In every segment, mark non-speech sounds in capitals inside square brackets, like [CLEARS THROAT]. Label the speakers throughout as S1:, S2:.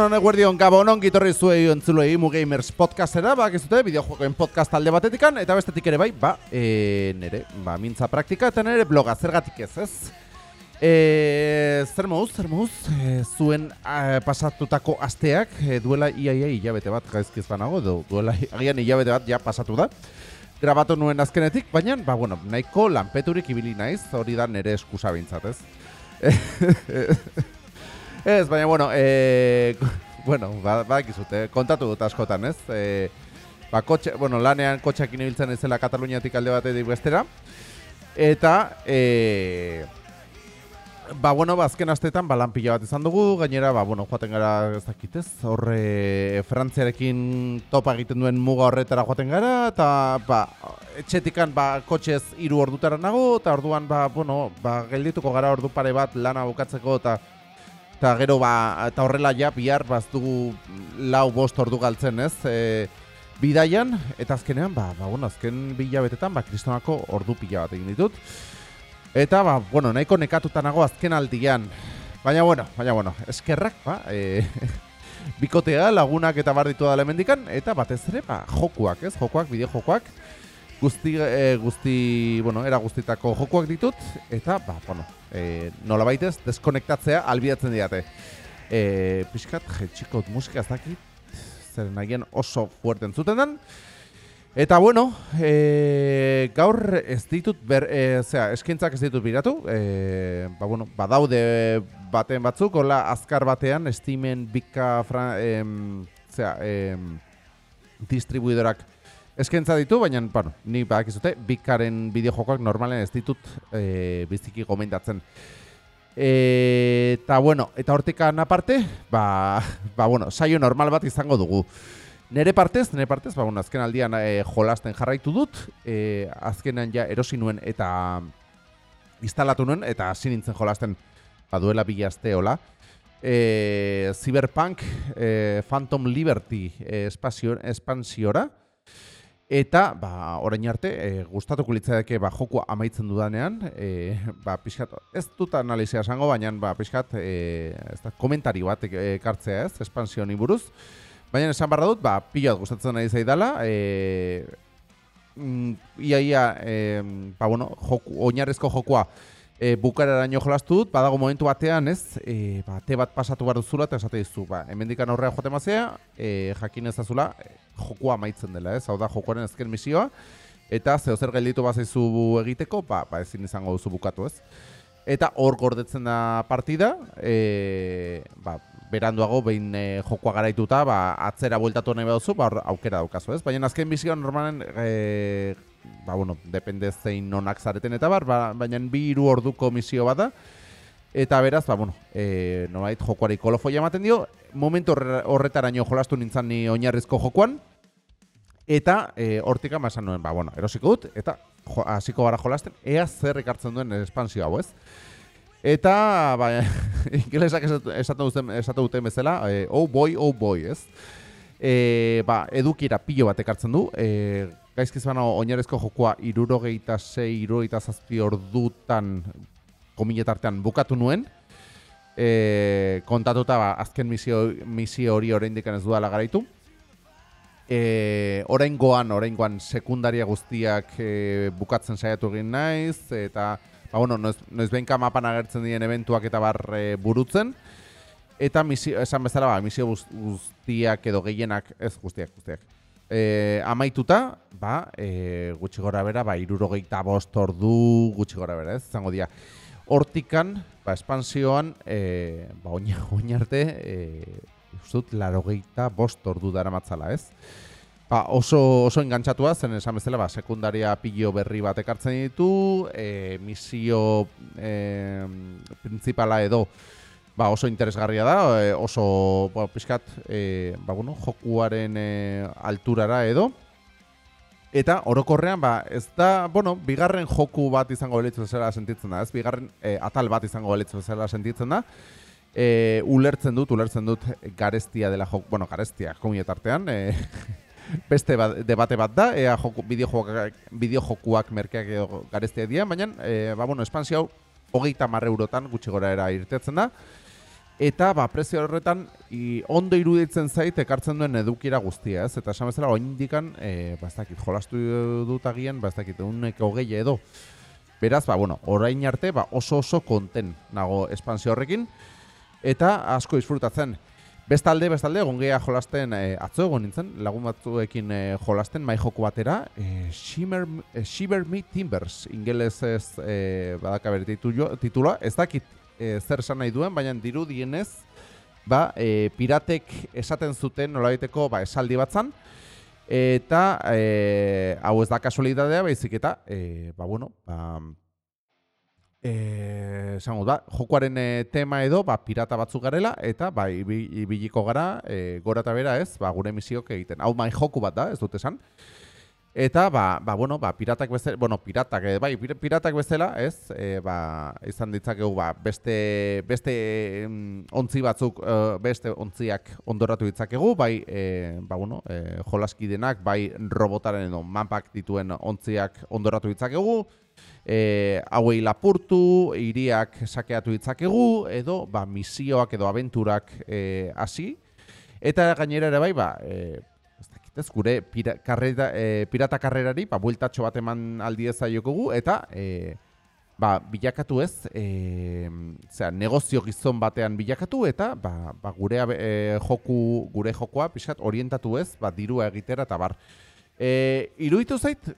S1: Egun honen eguerdion gabon ongi torri zuei entzulei Imu Gamers podcastera, ba, ez dute, bideojokoen podcast talde batetikan, eta bestetik ere bai, ba, e, nere, ba, mintza praktika, eta nere bloga, zergatik ez, ez? E, zer mouz, zer mouz, e, zuen a, pasatutako asteak, e, duela iaia hilabete bat, gaizkiz banago, edo, duela agian hilabete bat ja pasatu da. Grabatu nuen azkenetik, baina, ba, bueno, nahiko lanpeturik ibili naiz, hori da nere eskusa bintzat, ez? [LAUGHS] Ez, baina, bueno, e, [LAUGHS] bueno, ba, ba kontatu dut askotan, ez? E, ba, kotxe, bueno, lanean kotxeak inibiltzen ezela Kataluniatik alde batetik bestera. Eta, e, ba, bueno, ba, azken astetan, ba, lan pila bat izan dugu, gainera, ba, bueno, joaten gara, ez dakitez, horre, frantziarekin topa egiten duen muga horretara joaten gara, eta, ba, etxetikan, ba, kotxez hiru ordutara nago, eta orduan, ba, bueno, ba, geldituko gara ordu pare bat lana bukatzeko, eta, Eta gero ba, eta horrela ja bihar baztugu lau bost ordu galtzen, ez? E, bidaian, eta azkenean, ba, ba, bueno, azken bilabetetan, ba, kristonako ordu pila bat egin ditut. Eta, ba, bueno, nahiko nekatuta nago azken aldian. Baina, bueno, baina, bueno, eskerrak, ba, e, [LAUGHS] bikotea, lagunak eta bar ditu da lemendikan, eta batez ere, ba, jokuak, ez? Jokuak, bideo jokuak guzti, e, guzti, bueno, era guztitako jokuak ditut, eta, ba, bueno, e, nola baitez, deskonektatzea albidatzen diate. E, Piskat, jetxikot musika ez dakit, zer nagien oso fuerte entzuten den. Eta, bueno, e, gaur ez ditut, ber, e, zera, eskintzak ez ditut biratu, e, ba, bueno, badaude baten batzuk, hola, azkar batean, estimen bika, e, zera, e, distribuidorak Eskentza ditu, baina, bueno, ni bak izute, bikaren bideojokoak normalen ez ditut e, biziki gomendatzen. Eta, bueno, eta hortikan aparte, ba, ba, bueno, saio normal bat izango dugu. Nere partez, nere partez, ba, bueno, azken aldian e, jolasten jarraitu dut, e, azkenan ja erosi nuen eta instalatu nuen, eta hasi nintzen jolasten ba, duela bilazte hola. E, Cyberpunk e, Phantom Liberty e, espansiora, Eta, ba, orain arte, e, gustatuko litzateke ba, joko amaitzen dudanean, e, ba, pixkat, ez dut analizia esango, baina, ba, pixkat, e, ez da, komentari bat ekartzea ez, espansio buruz. Baina esan barra dut, ba, pilat gustatzen nahi zaidala, e, mm, ia, ia, e, ba, bueno, joku, oinarrezko jokoa, e, bukararaino jolastu dut, badago momentu batean, ez, e, ba, te bat pasatu behar duzula, eta esate dizu, ba, emendikan aurrea joate mazea, e, jakin ezazula, e, jokua maitzen dela, ez, hau da, jokoaren ezken misioa, eta zeo zer gelditu bazaizu egiteko, ba, ba ezin izango duzu bukatu, ez. Eta hor gordetzen da partida, e, ba, beranduago behin e, jokoa garaituta, ba, atzera bueltatu nahi baduzu, ba, aukera daukazu, ez. Baina azken misioa normalen e, ba, bueno, depende zein nonak zareten eta bar, ba, baina bi hiru orduko misio bada. Eta beraz, ba, bueno, e, nolait jokoari kolofoia ematen dio, momentu horretaraino jolastu nintzen ni oinarrizko jokoan, eta e, hortika masan nuen, ba, bueno, erosiko dut, eta hasiko gara jolasten, ea zer ekartzen duen espansio hau, ez? Eta, ba, [LAUGHS] ingelesak esatu duten, esatu duten bezala, e, oh boy, oh boy, ez? E, ba, edukira pilo bat ekartzen du, e, gaizkiz baina oinarezko jokoa irurogeita zei, irurogeita zazpi ordutan komiletartean bukatu nuen. E, kontatuta ba, azken misio, misio hori oraindik ez duela garaitu. E, orain goan, orain goan sekundaria guztiak e, bukatzen saiatu egin naiz, eta ba, bueno, noiz, noiz behinka mapan agertzen diren eventuak eta bar e, burutzen. Eta misio, esan bezala, ba, misio guztiak edo gehienak, ez guztiak, guztiak, e, amaituta, ba, e, gutxi gora bera, ba, irurogeita bost ordu gutxi gora bera, ez, zango dia. Hortikan, ba, espansioan, e, ba, oinarte, [LAUGHS] e, ustut, larogeita bost ordu dara matzala, ez? Ba, oso, oso engantzatua, zen esan bezala, ba, sekundaria pillo berri bat ekartzen ditu, e, misio e, principala edo, ba, oso interesgarria da, e, oso ba, pixkat e, ba, bueno, jokuaren e, alturara edo. Eta orokorrean, ba, ez da, bueno, bigarren joku bat izango belitzu zela sentitzen da, ez? Bigarren e, atal bat izango belitzu zela sentitzen da. E, ulertzen dut, ulertzen dut garestia dela joku, bueno, garestia, komunetartean, e, [LAUGHS] beste bat, debate bat da, ea joku, bideojokuak, bideojokuak merkeak edo garestia dira, baina, e, ba, bueno, espansio hau, hogeita marre eurotan gutxi gora era irtetzen da. Eta, ba, prezio horretan, i, ondo iruditzen zait, ekartzen duen edukira guztia, ez? Eta esan bezala, oin indikan, e, ba, ez dakit, jolastu dut agian, ba, ez dakit, unek hogei edo. Beraz, ba, bueno, orain arte, ba, oso oso konten nago espansio horrekin, eta asko disfrutatzen. Bestalde, bestalde, egon geha jolasten, e, atzo egon nintzen, lagun batzuekin e, jolasten, mai joko batera, e, Shimmer, e, Shiver Me Timbers, ingelez ez e, badaka titula, ez dakit e, zer esan nahi duen, baina diru dienez, ba, e, piratek esaten zuten nolabaiteko ba, esaldi batzan, eta e, hau ez da kasualidadea, baizik eta, e, ba, bueno, ba, e, da, jokoaren e, tema edo, ba, pirata batzuk garela, eta ba, ibiliko gara, e, gora eta bera ez, ba, gure misiok egiten. Hau mai joku bat da, ez dut esan. Eta, ba, ba, bueno, ba, piratak bezala, bueno, piratak, eh, bai, piratak bezala, ez, e, ba, izan ditzakegu, ba, beste, beste mm, ontzi batzuk, e, beste ontziak ondoratu ditzakegu, bai, e, ba, bueno, e, jolaski denak, bai, robotaren edo mapak dituen ontziak ondoratu ditzakegu, e, hauei lapurtu, iriak sakeatu ditzakegu, edo, ba, misioak edo abenturak hasi, eta gainera ere bai, ba, e, ez gure pira, karrera, e, pirata karrerari ba, bueltatxo bat eman aldi jokogu eta e, ba, bilakatu ez, e, zera, negozio gizon batean bilakatu eta ba, ba, gure e, joku, gure jokoa pixat orientatu ez, ba, dirua egitera eta bar. E, iruditu zait,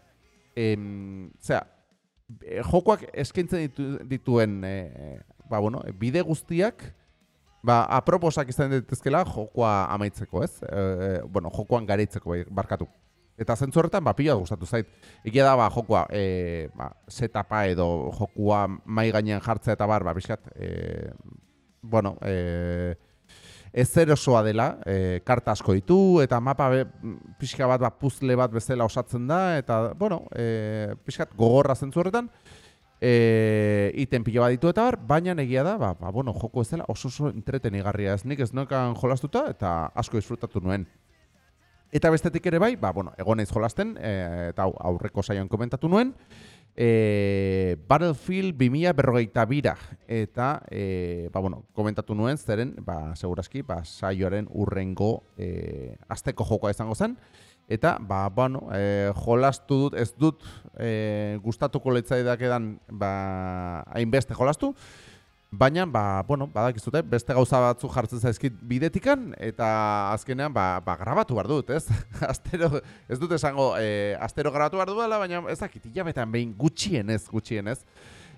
S1: e, zera, jokoak eskaintzen ditu, dituen e, ba, bueno, bide guztiak, Ba, aproposak izan dituzkela jokoa amaitzeko, ez? E, e, bueno, jokoan gareitzeko bai, barkatu. Eta zentzu horretan, ba, pila gustatu zait. Egia da, ba, jokoa, e, ba, setapa edo jokoa mai gainean jartzea eta bar, ba, bizkat, e, bueno, e, ez osoa dela, e, karta asko ditu, eta mapa be, pixka bat, ba, puzle bat bezala osatzen da, eta, bueno, e, pixkat, gogorra zentzu horretan, e, iten pilo bat ditu eta bar, baina egia da, ba, ba, bueno, joko ez dela oso oso entretenigarria ez. Nik ez noekan jolastuta eta asko disfrutatu nuen. Eta bestetik ere bai, ba, bueno, egon jolasten, e, eta aurreko saioan komentatu nuen, e, Battlefield 2000 berrogeita bira, eta, e, ba, bueno, komentatu nuen, zeren, ba, seguraski, ba, saioaren urrengo e, azteko jokoa izango zen, Eta, ba, bueno, e, jolastu dut, ez dut e, gustatuko letzaidak edan, ba, hainbeste jolastu, baina, ba, bueno, badakizute, beste gauza batzu jartzen zaizkit bidetikan, eta azkenean, ba, ba grabatu behar dut, ez? [LAUGHS] astero, ez dut esango, e, astero grabatu behar duela, baina ez dakit, hilabetan behin gutxien ez, gutxien ez,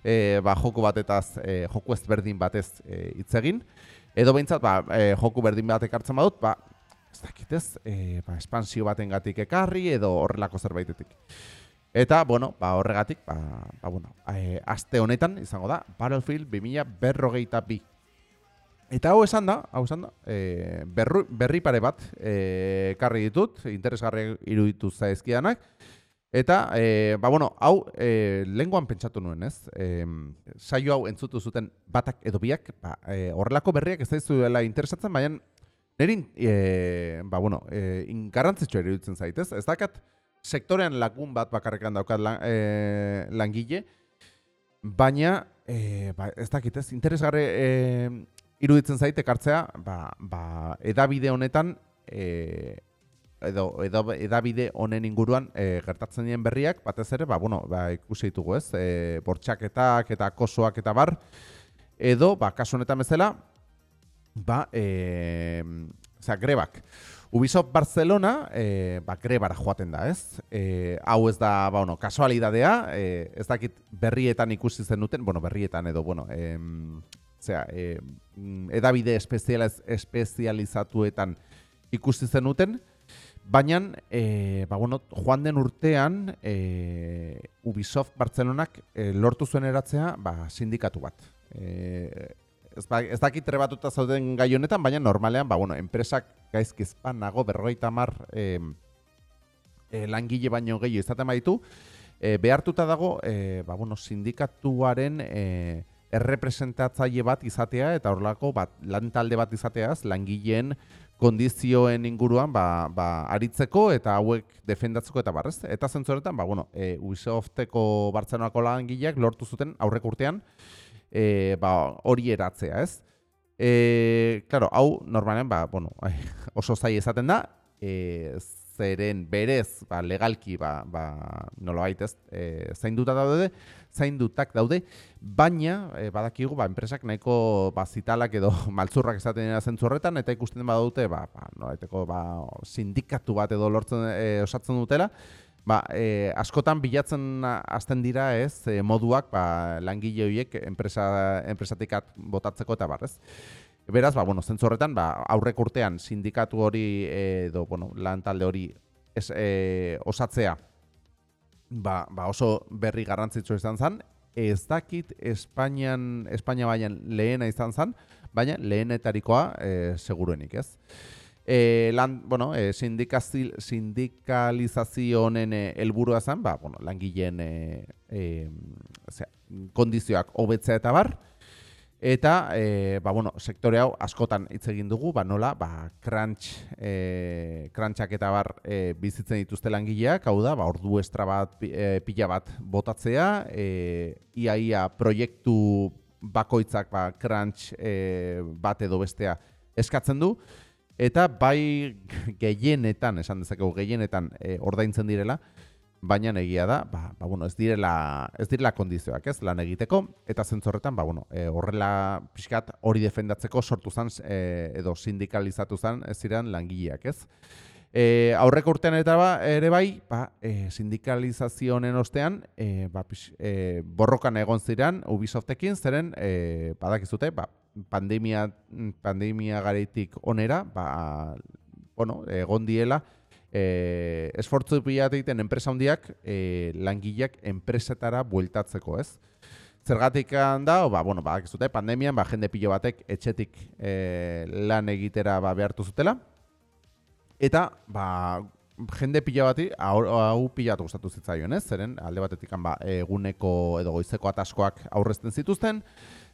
S1: e, ba, joko batetaz, e, joko ez berdin batez hitz egin, edo behintzat, ba, e, joku berdin bat ekartzen badut, ba, ez dakitez, e, ba, espansio baten gatik ekarri edo horrelako zerbaitetik. Eta, bueno, ba, horregatik, ba, ba, bueno, e, aste honetan izango da, Battlefield 2000 berrogeita bi. Eta hau esan da, hau esan da, e, berru, berri pare bat e, karri ditut, interesgarri iruditu zaizkidanak. Eta, e, ba, bueno, hau e, lenguan pentsatu nuen, ez? E, saio hau entzutu zuten batak edo biak, ba, e, horrelako berriak ez dela interesatzen, baina Nerin, e, ba, bueno, e, ingarrantzitxo ere dutzen zaitez. Ez dakat, sektorean lagun bat bakarrekan daukat lan, e, langile, baina, e, ba, ez dakit ez, interesgarre e, iruditzen zaite kartzea, ba, ba, edabide honetan, e, edo, edo edabide honen inguruan e, gertatzen dien berriak, batez ere, ba, bueno, ba, ikusi ditugu ez, e, bortxaketak eta kosoak eta bar, edo, ba, kasu honetan bezala, ba, e, zera, grebak. Ubisoft Barcelona, e, ba, grebara joaten da, ez? E, hau ez da, ba, bueno, kasualidadea, e, ez dakit berrietan ikusi zen duten, bueno, berrietan edo, bueno, e, zera, e, edabide espezializatuetan ikusi zen duten, baina, e, ba, bueno, joan den urtean, e, Ubisoft Barcelonak e, lortu zuen eratzea, ba, sindikatu bat. E, ez, ba, ez dakit trebatuta zauden gai honetan, baina normalean, ba, bueno, enpresak gaizkizpan nago berroita mar e, e, langile baino gehiago izaten baitu, e, behartuta dago, e, ba, bueno, sindikatuaren e, errepresentatzaile bat izatea, eta horlako bat, lan talde bat izateaz, langileen kondizioen inguruan ba, ba, aritzeko eta hauek defendatzeko eta barrez. Eta zentzoretan, ba, bueno, e, Ubisofteko Bartzenako langileak lortu zuten aurrek urtean, e, ba, hori eratzea, ez? E, claro, hau normalen, ba, bueno, [LAUGHS] oso zai ezaten da, e, zeren berez ba, legalki ba, ba, nola baitez e, zainduta daude, zaindutak daude, baina e, badakigu ba, enpresak nahiko ba, zitalak edo [LAUGHS] maltzurrak esaten dira zentzu horretan, eta ikusten badute ba, ba, nola ba, sindikatu bat edo lortzen e, osatzen dutela, Ba, e, askotan bilatzen hasten dira ez e, moduak ba, langile horiek enpresa, enpresatik botatzeko eta barrez. Beraz, ba, bueno, zentzu horretan, ba, aurrek urtean sindikatu hori edo, bueno, lan talde hori es, e, osatzea ba, ba oso berri garrantzitsu izan zen. Ez dakit Espainian, Espainia baian lehena izan zen, baina lehenetarikoa e, seguruenik, ez? E, lan, bueno, e, sindikalizazio honen helburua zen, ba, bueno, langileen e, e, kondizioak hobetzea eta bar, Eta, e, ba, bueno, sektore hau askotan hitz egin dugu, ba, nola, ba, crunch, e, crunchak eta bar e, bizitzen dituzte langileak, hau da, ba, ordu estra bat, e, pila bat botatzea, e, iaia proiektu bakoitzak, ba, crunch e, bat edo bestea eskatzen du, eta bai [LAUGHS] gehienetan, esan dezakegu gehienetan e, ordaintzen direla, baina egia da, ba, ba, bueno, ez direla ez direla kondizioak, ez, lan egiteko eta zentzorretan, ba bueno, e, horrela pixkat hori defendatzeko sortu zan e, edo sindikalizatu zan ez ziren langileak, ez? E, aurreko urtean eta ba, ere bai, ba, e, sindikalizazio honen ostean, e, ba, pix, e, borrokan egon ziren Ubisoftekin, zeren e, badakizute, ba, pandemia, pandemia gareitik onera, ba, bueno, egon diela, eh, esfortzu pila egiten enpresa handiak eh, langileak enpresetara bueltatzeko, ez? Zergatik da, ba, bueno, ba, zute, pandemian, ba, jende pilo batek etxetik eh, lan egitera ba, behartu zutela. Eta, ba, jende pila bati, hau pila gustatu zitzaion, ez? Zeren, alde batetik, ba, eguneko edo goizeko ataskoak aurrezten zituzten,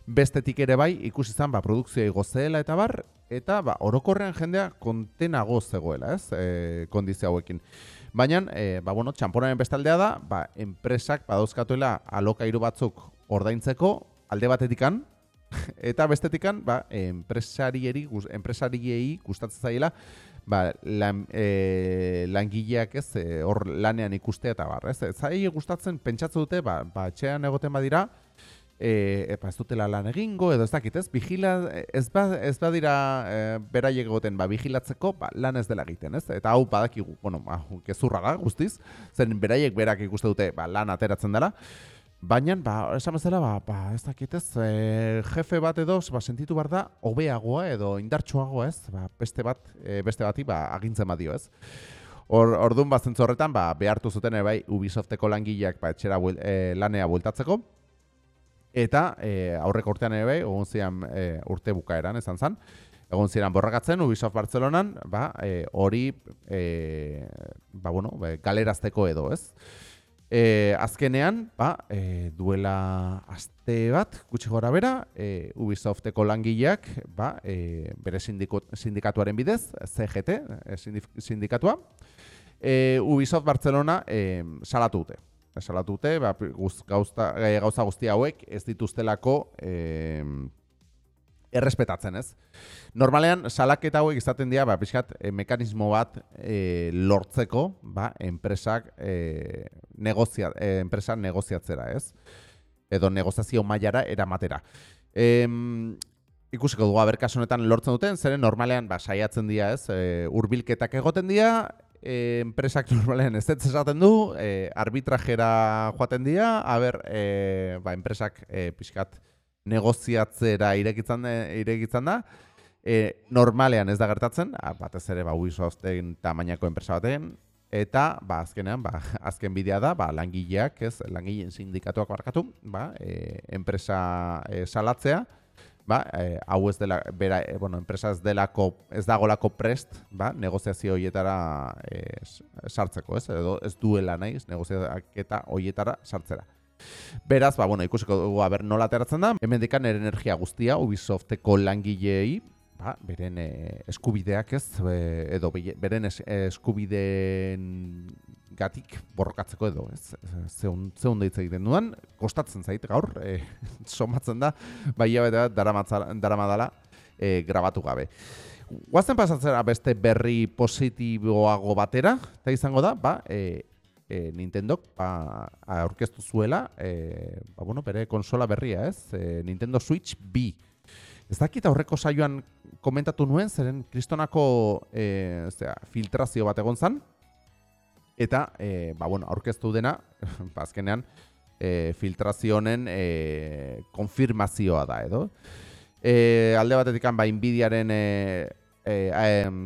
S1: bestetik ere bai ikusi izan ba produkzioa igozeela eta bar eta ba orokorrean jendea kontenago zegoela, ez? E, kondizio hauekin. Baina, e, ba bueno, txamponaren bestaldea da, ba enpresak badauzkatuela alokairu batzuk ordaintzeko alde batetikan [LAUGHS] eta bestetikan ba enpresarieri enpresariei gustatzen zaiela ba, lan, e, langileak ez hor lanean ikustea eta bar, ez? Zai gustatzen pentsatzen dute ba, ba etxean egoten badira e, epa ez dutela lan egingo, edo ez dakit, ez, vigila, ez, ba, ez badira e, beraiek egoten, ba, vigilatzeko, ba, lan ez dela egiten, ez, eta hau badakigu, bueno, ba, kezurra da, guztiz, zen beraiek berak ikuste dute, ba, lan ateratzen dela, Baina, ba, esan bezala, ba, ba, ez dakit ez, e, jefe bat edo, ba, sentitu bar da, hobeagoa edo indartsuagoa ez, ba, beste bat, e, beste bati, ba, agintzen badio ez. Or, orduan, ba, horretan, ba, behartu zuten, bai, Ubisofteko langileak, ba, etxera buel, e, lanea bueltatzeko, Eta e, aurrek urtean ere bai, egon zian e, urte bukaeran, esan zan, egon ziren borrakatzen Ubisoft Barcelonan, ba, e, hori, e, ba, bueno, ba, galerazteko edo, ez? E, azkenean, ba, e, duela aste bat, gutxi gora bera, e, Ubisofteko langileak, ba, e, bere sindikatuaren bidez, CGT, e, sindikatua, e, Ubisoft Barcelona e, salatu dute esalatu dute, ba, gauza, eh, gauza guzti hauek ez dituztelako eh, errespetatzen, ez? Normalean, salaketa hauek izaten dira, ba, pixkat, e, mekanismo bat e, lortzeko, ba, enpresak, e, negozia, e, enpresak negoziatzera, ez? Edo negoziazio mailara eramatera. E, ikusiko dugu, aberkasunetan lortzen duten, zeren normalean, ba, saiatzen dira, ez? E, urbilketak egoten dira, e, enpresak [LAUGHS] normalen ez ez esaten du, e, arbitrajera joaten dira, haber, e, ba, enpresak e, pixkat negoziatzera irekitzen, irekitzen da, e, normalean ez da gertatzen, batez ere ba, Ubisoften tamainako enpresa baten, eta ba, azkenean, ba, [LAUGHS] azken bidea da, ba, langileak, ez, langileen sindikatuak barkatu, ba, e, enpresa e, salatzea, ba, e, hau ez dela, bera, e, bueno, enpresa ez delako, ez dagolako prest, ba, negoziazio horietara e, sartzeko, ez, edo ez duela nahi, negoziaketa horietara sartzera. Beraz, ba, bueno, ikusiko dugu, aber, nola ateratzen da, hemen dikan energia guztia, Ubisofteko langileei, ba, beren e, eskubideak ez, edo beren es, eskubideen gatik borrokatzeko edo, ez, zeun, zeun deitz egiten duan, kostatzen zait gaur, e, [LAUGHS] somatzen da, bai bat dara, dara madala, e, grabatu gabe. Guazen pasatzera beste berri positiboago batera, eta izango da, ba, e, e, Nintendo ba, aurkeztu zuela, e, ba, bueno, bere konsola berria, ez? E, Nintendo Switch B. Ez dakit aurreko saioan komentatu nuen, zeren kristonako e, zera, filtrazio bat egon zan, eta, e, ba, bueno, aurkeztu dena, bazkenean, [LAUGHS] ba, e, filtrazionen e, konfirmazioa da, edo? E, alde batetik, ba, Nvidiaren e, e,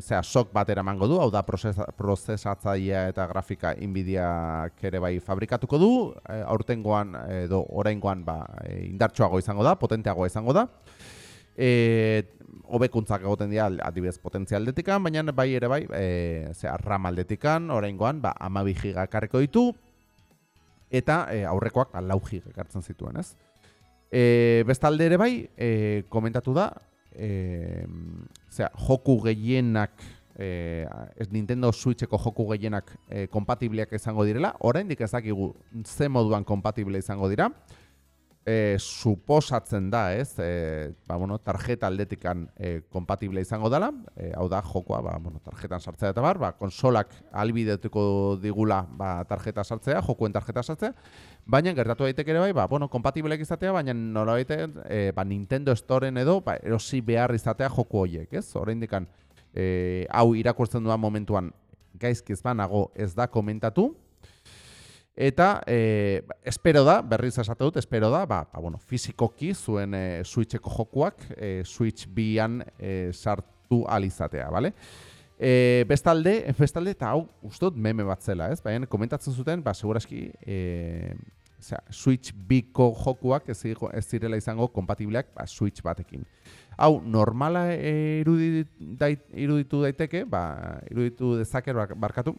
S1: zera, sok bat eramango du, hau da prozesatzaia eta grafika Nvidia ere bai fabrikatuko du, e, aurtengoan edo oraingoan ba, indartsuago izango da, potenteago izango da. E, hobekuntzak egoten dira adibidez potentzialdetikan, baina bai ere bai, e, zera, RAM aldetikan, oraingoan ba, amabi gigakarriko ditu, eta e, aurrekoak ba, lau gigakartzen zituen, ez? E, bestalde ere bai, e, komentatu da, e, zera, joku gehienak e, ez Nintendo Switcheko joku gehienak e, kompatibleak izango direla, oraindik ez dakigu ze moduan kompatible izango dira e, suposatzen da, ez? E, ba, bueno, tarjeta aldetikan e, kompatible izango dela, e, hau da, jokoa, ba, bueno, tarjetan sartzea eta bar, ba, konsolak albidetuko digula ba, tarjeta sartzea, jokuen tarjeta sartzea, baina gertatu daiteke ere bai, ba, bueno, kompatibleak izatea, baina nola e, ba, Nintendo Storeen edo, ba, erosi behar izatea joku horiek, ez? Hora indikan, e, hau irakurtzen duan momentuan, gaizkiz banago ez da komentatu, Eta e, espero da, berriz esate dut, espero da, ba, ba, bueno, fizikoki zuen e, Switcheko jokuak e, Switch bian e, sartu alizatea, bale? E, bestalde, bestalde, eta hau, ustot, meme bat zela, ez? Baina, komentatzen zuten, ba, seguraski, e, Switch biko jokuak ez, ez zirela izango kompatibleak ba, Switch batekin. Hau, normala iruditu daiteke, ba, iruditu dezaker barkatu,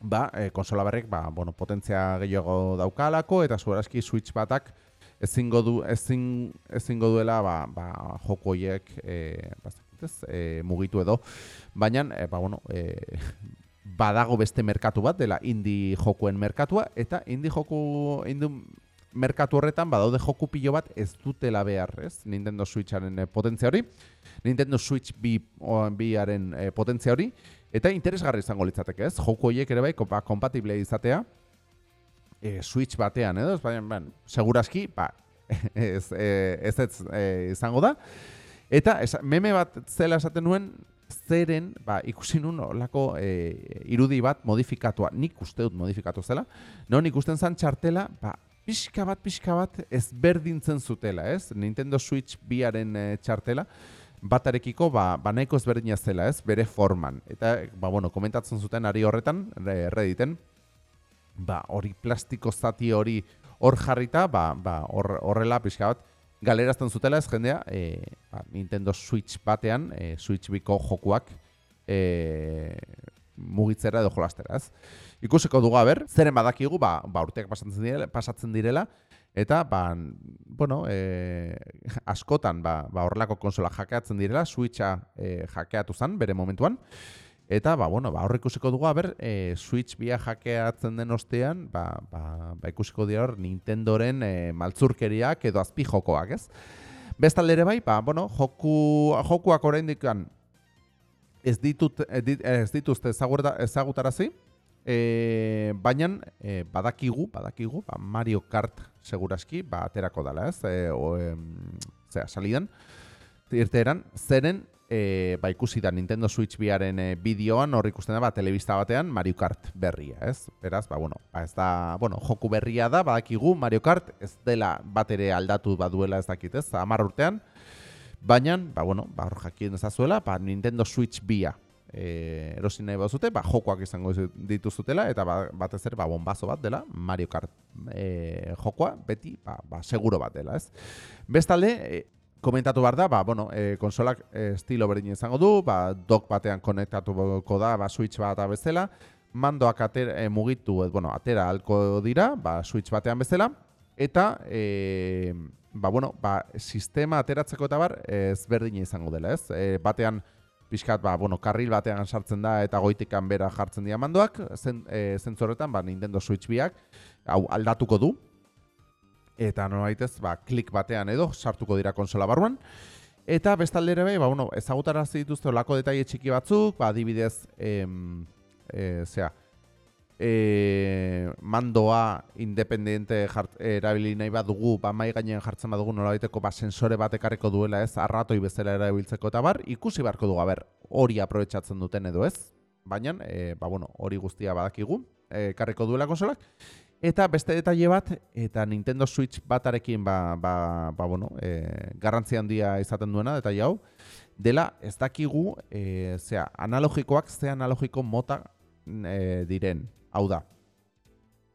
S1: ba, e, konsola berrek ba, bueno, potentzia gehiago daukalako eta zuerazki Switch batak ezingo du ezin ezingo duela ba, ba joko hoiek eh e, mugitu edo baina e, ba, bueno, e, badago beste merkatu bat dela indie jokuen merkatua eta indie joku indie merkatu horretan badaude joku pilo bat ez dutela behar, ez? Nintendo Switcharen e, potentzia hori. Nintendo Switch B biaren e, potentzia hori Eta interesgarri izango litzateke, ez? Joko horiek ere bai kompatible izatea. E, Switch batean, edo? Baina, ben, segurazki, ba, [LAUGHS] ez, e, ez, ez e, izango da. Eta meme bat zela esaten nuen, zeren, ba, ikusi nun olako e, irudi bat modifikatua, nik uste dut modifikatu zela, non ikusten zan txartela, ba, pixka bat, pixka bat ezberdintzen zutela, ez? Nintendo Switch biaren e, txartela batarekiko ba, ba nahiko ezberdina zela, ez? Bere forman. Eta ba bueno, komentatzen zuten ari horretan, Redditen, ba hori plastiko zati hori hor jarrita, ba ba horrela pixka bat galerazten zutela ez jendea, e, ba, Nintendo Switch batean, e, Switch biko jokuak e, mugitzera edo jolastera, ez? Ikusiko dugu ber, zeren badakigu, ba, ba urteak pasatzen direla, pasatzen direla Eta, ba, bueno, e, askotan, ba, ba, horrelako konsola jakeatzen direla, Switcha e, jakeatu zen, bere momentuan. Eta, ba, bueno, ba, horrek ikusiko dugu, aber, e, Switch bia jakeatzen den ostean, ba, ba, ba ikusiko dira hor, Nintendoren e, maltzurkeriak edo azpi jokoak, ez? Bestalde ere bai, ba, bueno, joku, jokuak oraindik ez ditut ez dituzte ezagutarazi, E, baina e, badakigu, badakigu, ba, Mario Kart seguraski, ba, aterako dela, ez? E, o, e, zera, salidan, irteeran, zeren, e, ba, ikusi da Nintendo Switch biaren e, bideoan, hor ikusten da, ba, telebista batean, Mario Kart berria, ez? Beraz, ba, bueno, ba, ez da, bueno, joku berria da, badakigu, Mario Kart, ez dela bat ere aldatu baduela ez dakit, ez? Amar urtean, baina, ba, bueno, ba, hor jakien ezazuela, ba, Nintendo Switch bia, e, erosin nahi bazute, ba, jokoak izango dituzutela, eta ba, batez ere ba, bombazo bat dela, Mario Kart e, jokoa, beti, ba, ba, seguro bat dela, ez? Bestalde, e, komentatu behar da, ba, bueno, e, konsolak estilo berdin izango du, ba, dok batean konektatuko da, ba, switch bat bezala, mandoak atera, e, mugitu, ez, bueno, atera alko dira, ba, switch batean bezala, eta, e, ba, bueno, ba, sistema ateratzeko eta bar, ez berdin izango dela, ez? E, batean, pixkat, ba, bueno, karril batean sartzen da eta goitikan bera jartzen dira mandoak, zen, e, zentzorretan, ba, Nintendo Switch biak, hau aldatuko du, eta no baitez, ba, klik batean edo sartuko dira konsola barruan, Eta bestaldere bai, ba, bueno, ezagutarazi dituzte olako detaile txiki batzuk, ba, adibidez, em, e, zera, e, mandoa independente jart, erabili nahi badugu, ba, mai gainean jartzen badugu nola ba, sensore bat ekarriko duela ez, arratoi bezala erabiltzeko eta bar, ikusi beharko dugu, ber, hori aprobetsatzen duten edo ez, baina, e, ba, bueno, hori guztia badakigu, e, ekarriko duela konsolak, Eta beste detaile bat, eta Nintendo Switch batarekin ba, ba, ba, bueno, e, garrantzi handia izaten duena, detaile hau, dela ez dakigu, e, zera, analogikoak, ze analogiko mota e, diren. Hau da,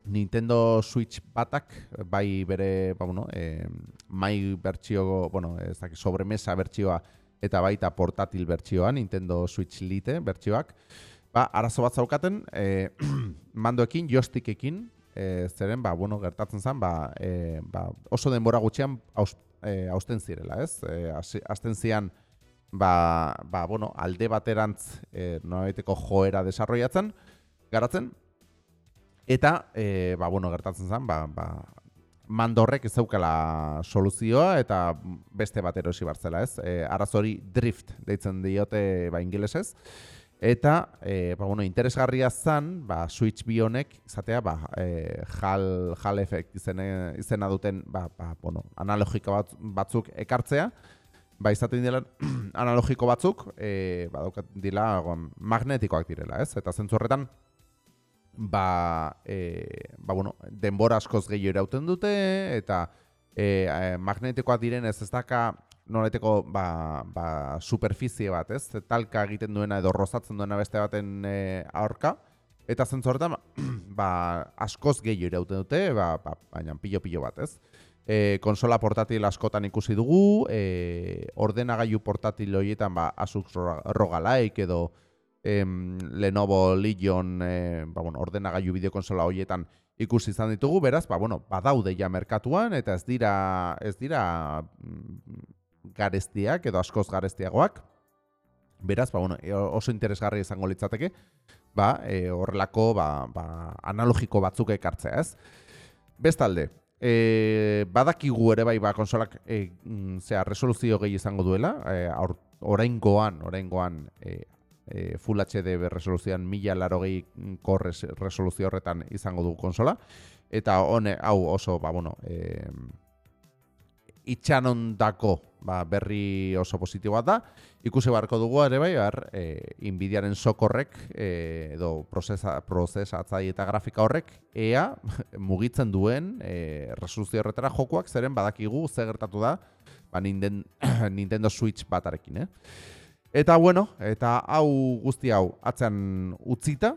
S1: Nintendo Switch batak, bai bere, ba, bueno, e, mai bertxio, bueno, ez dakit, sobremesa bertxioa, eta baita portatil bertxioa, Nintendo Switch Lite bertxioak, ba, arazo bat zaukaten, e, [CLEARS THROAT] mandoekin, jostikekin, e, zeren, ba, bueno, gertatzen zen, ba, e, ba, oso denbora gutxian aus, e, austen zirela, ez? E, azten zian, ba, ba, bueno, alde baterantz e, joera desarroiatzen, garatzen, Eta, e, ba, bueno, gertatzen zen, ba, ba, mandorrek ez zaukala soluzioa eta beste bat erosi bartzela, ez? E, arazori drift deitzen diote ba, ingelesez. Eta, e, ba, bueno, interesgarria zen, ba, Switch bi honek, izatea, ba, e, jal, jal efekt izena, izena duten, ba, ba, bueno, analogiko bat, batzuk ekartzea, ba, izaten dira [CLEARS THROAT] analogiko batzuk, e, ba, dila, magnetikoak direla, ez? Eta zentzu horretan, ba, e, ba bueno, denbora askoz gehiago irauten dute, eta e, e, magnetikoak diren ez ez daka noleteko ba, ba, superfizie bat, ez? Talka egiten duena edo rozatzen duena beste baten e, aurka. Eta zentzu horretan, [CLEARS THROAT] ba, askoz gehiago irauten dute, ba, ba, baina pilo-pilo bat, ez? E, konsola portatil askotan ikusi dugu, e, ordenagailu portatil horietan ba, Asus Rogalaik edo Lenovo Legion eh, ba, bueno, ordenagailu bideokonsola horietan ikusi izan ditugu, beraz, ba, bueno, badaude ja merkatuan, eta ez dira, ez dira mm, garestiak edo askoz garestiagoak. Beraz, ba, bueno, oso interesgarri izango litzateke, ba, e, horrelako ba, ba, analogiko batzuk ekartzea, ez? Bestalde, e, badakigu ere bai ba, konsolak e, zera, resoluzio gehi izango duela, e, oraingoan, oraingoan e, e, Full HD resoluzioan mila laro ko resoluzio horretan izango du konsola. Eta hone, hau oso, ba, bueno, e, itxanondako ba, berri oso positiboa da. Ikusi beharko dugu ere bai, bar, e, Nvidiaren sokorrek e, edo prozesa, prozesatzai eta grafika horrek ea [LAUGHS] mugitzen duen e, resoluzio horretara jokuak zeren badakigu ze gertatu da ba, [CLEARS THROAT] Nintendo Switch batarekin, eh? Eta bueno, eta hau guzti hau atzean utzita,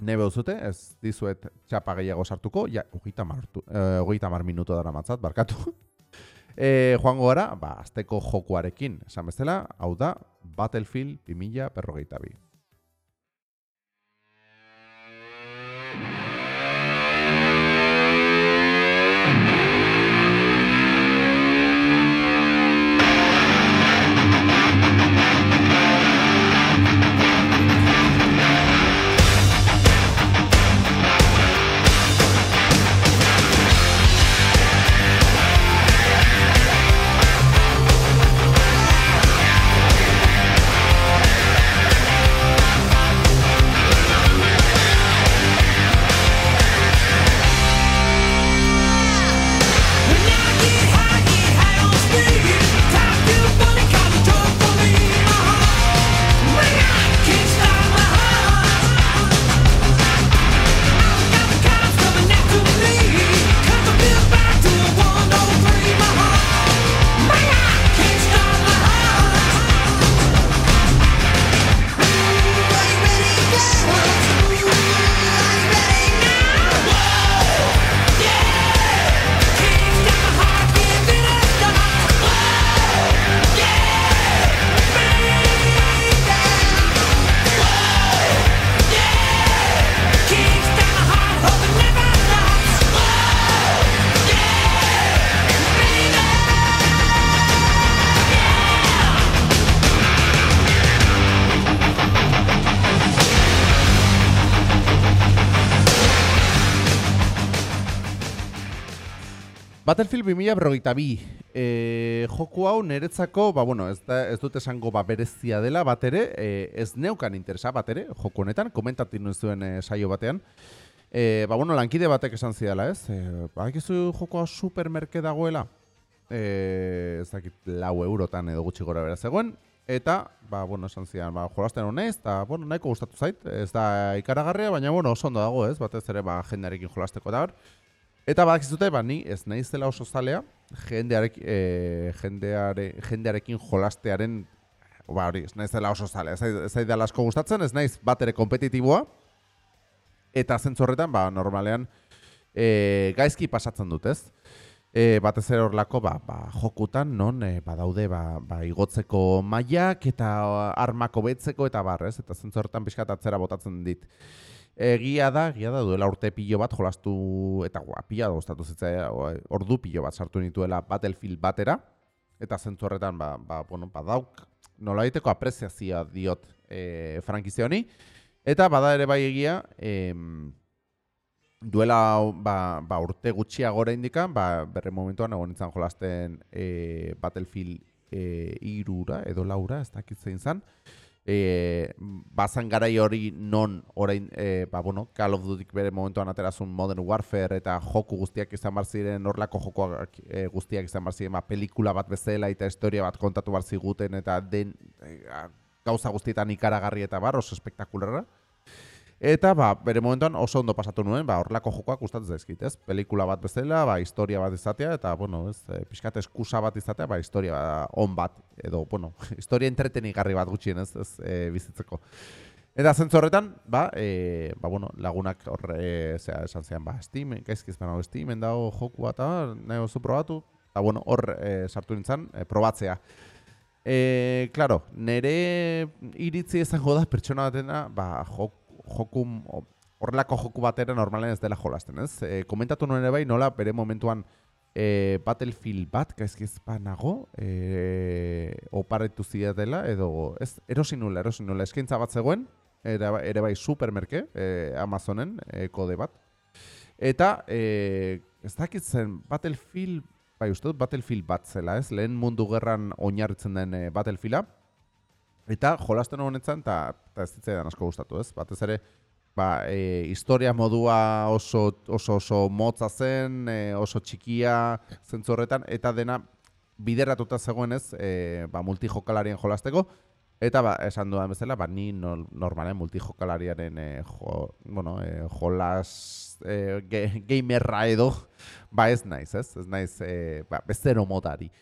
S1: nebe uzute, ez dizuet txapa gehiago sartuko, ja, hogeita mar, uh, mar minuto dara matzat, barkatu. [LAUGHS] e, joango gara, ba, azteko jokuarekin, esan bezala, hau da, Battlefield 2000 perrogeita bi. Battlefield 2042 e, joku hau niretzako, ba, bueno, ez, da, ez dut esango ba, berezia dela bat ere, e, ez neukan interesa bat ere, joku honetan, komentatu nuen zuen e, saio batean. E, ba, bueno, lankide batek esan zidala, ez? E, ba, ekizu jokoa supermerke dagoela, e, ez dakit lau eurotan edo gutxi gora bera zegoen, eta, ba, bueno, esan zidan, ba, jolasten honez, eta, bueno, nahiko gustatu zait, ez da ikaragarria, baina, bueno, oso ondo dago, ez? Batez ere, ba, jendearekin jolasteko da, Eta badakizute, ba, ni ez naiz dela oso zalea, jendearek, e, jendeare, jendearekin jolastearen, ba, hori, ez naiz dela oso zalea, ez zait dela asko gustatzen, ez naiz bat ere kompetitiboa, eta zentzorretan, ba, normalean, e, gaizki pasatzen dut, ez? E, batez ere horlako, ba, ba, jokutan, non, e, badaude, ba, ba, igotzeko mailak eta armako betzeko, eta barrez, eta zentzorretan pixkat atzera botatzen dit. Egia da, egia da, duela urte pilo bat jolastu eta guapia gustatu zitzai, ordu pilo bat sartu nituela Battlefield batera. Eta zentzu horretan ba, ba, bueno, badauk nola daiteko apreziazioa diot e, frankizio honi. Eta bada ere bai egia e, duela ba, ba, urte gutxia gora indika ba, berre momentuan egon nintzen jolasten e, Battlefield e, irura edo laura ez dakit zein zan e, bazan garai hori non orain e, ba, bueno, Call of Duty bere momentuan aterazun Modern Warfare eta joku guztiak izan bar ziren horlako jokoak e, guztiak izan bar ziren ba, pelikula bat bezala eta historia bat kontatu bar ziguten eta den e, gauza guztietan ikaragarri eta bar oso espektakularra. Eta ba, bere momentuan oso ondo pasatu nuen, ba, horrelako jokoak gustatzen zaizkit, ez? Pelikula bat bezala, ba, historia bat izatea, eta, bueno, ez, e, pixkat eskusa bat izatea, ba, historia on bat, edo, bueno, [LAUGHS] historia entretenigarri bat gutxien, ez, ez e, bizitzeko. Eta zentzu horretan, ba, e, ba, bueno, lagunak horre, e, zera, esan zean, ba, Steam, gaizkiz baina, Steam, endao joku bat, nahi oso probatu, eta, bueno, hor e, sartu nintzen, e, probatzea. E, claro, nire iritzi ezango da pertsona batena, ba, joku, joku horrelako joku batera normalen ez dela jolasten, ez? E, komentatu nuen bai, nola bere momentuan e, Battlefield bat, gaizkiz nago, e, oparetu dela, edo, ez, erosin nula, erosin nula, eskaintza bat zegoen, ere, ere bai supermerke, e, Amazonen, e, kode bat. Eta, e, ez dakit zen, Battlefield, bai uste dut, Battlefield bat zela, ez? Lehen mundu gerran oinarritzen den e, Battlefielda. Eta jolasten honetzen, eta ez zitzaidan asko gustatu, ez? Batez ere, ba, e, historia modua oso, oso, oso motza zen, e, oso txikia zentzu horretan, eta dena bideratuta zegoen ez, e, ba, multijokalarien jolasteko, eta ba, esan duan bezala, ba, ni no, normalen multijokalariaren e, jo, bueno, e, jolas e, gamerra edo, ba ez naiz, ez? Ez naiz, e, ba, bezero motari.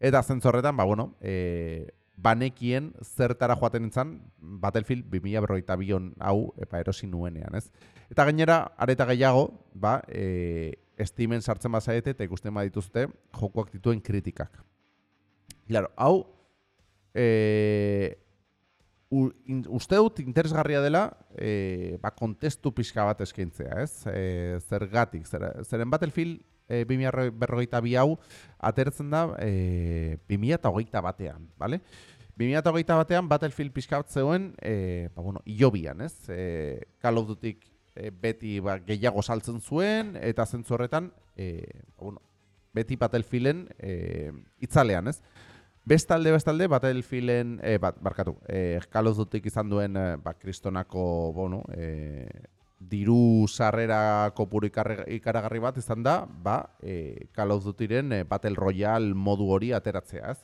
S1: Eta zentzorretan, ba, bueno, e, banekien zertara joaten nintzen Battlefield 2042 hau epa erosi nuenean, ez? Eta gainera, areta gehiago, ba, e, estimen sartzen bazaete eta ikusten badituzte jokoak dituen kritikak. Claro, hau e, uste dut interesgarria dela e, ba, kontestu pixka bat eskaintzea, ez? E, zergatik, zer, zeren Battlefield e, 20berrogeita bi hau atertzen da e, 2008 batean, bale? 2008 batean Battlefield pixka bat zegoen, e, ba, bueno, iobian, ez? E, Call of Duty e, beti ba, gehiago saltzen zuen, eta zentzu horretan, e, ba, bueno, beti Battlefielden e, itzalean, ez? Bestalde, bestalde, Battlefielden, e, bat, barkatu, e, Call of Duty izan duen, ba, kristonako, bueno, e, diru sarrera kopuru ikaragarri bat izan da, ba, e, Call of Dutyren e, Battle Royale modu hori ateratzea, ez?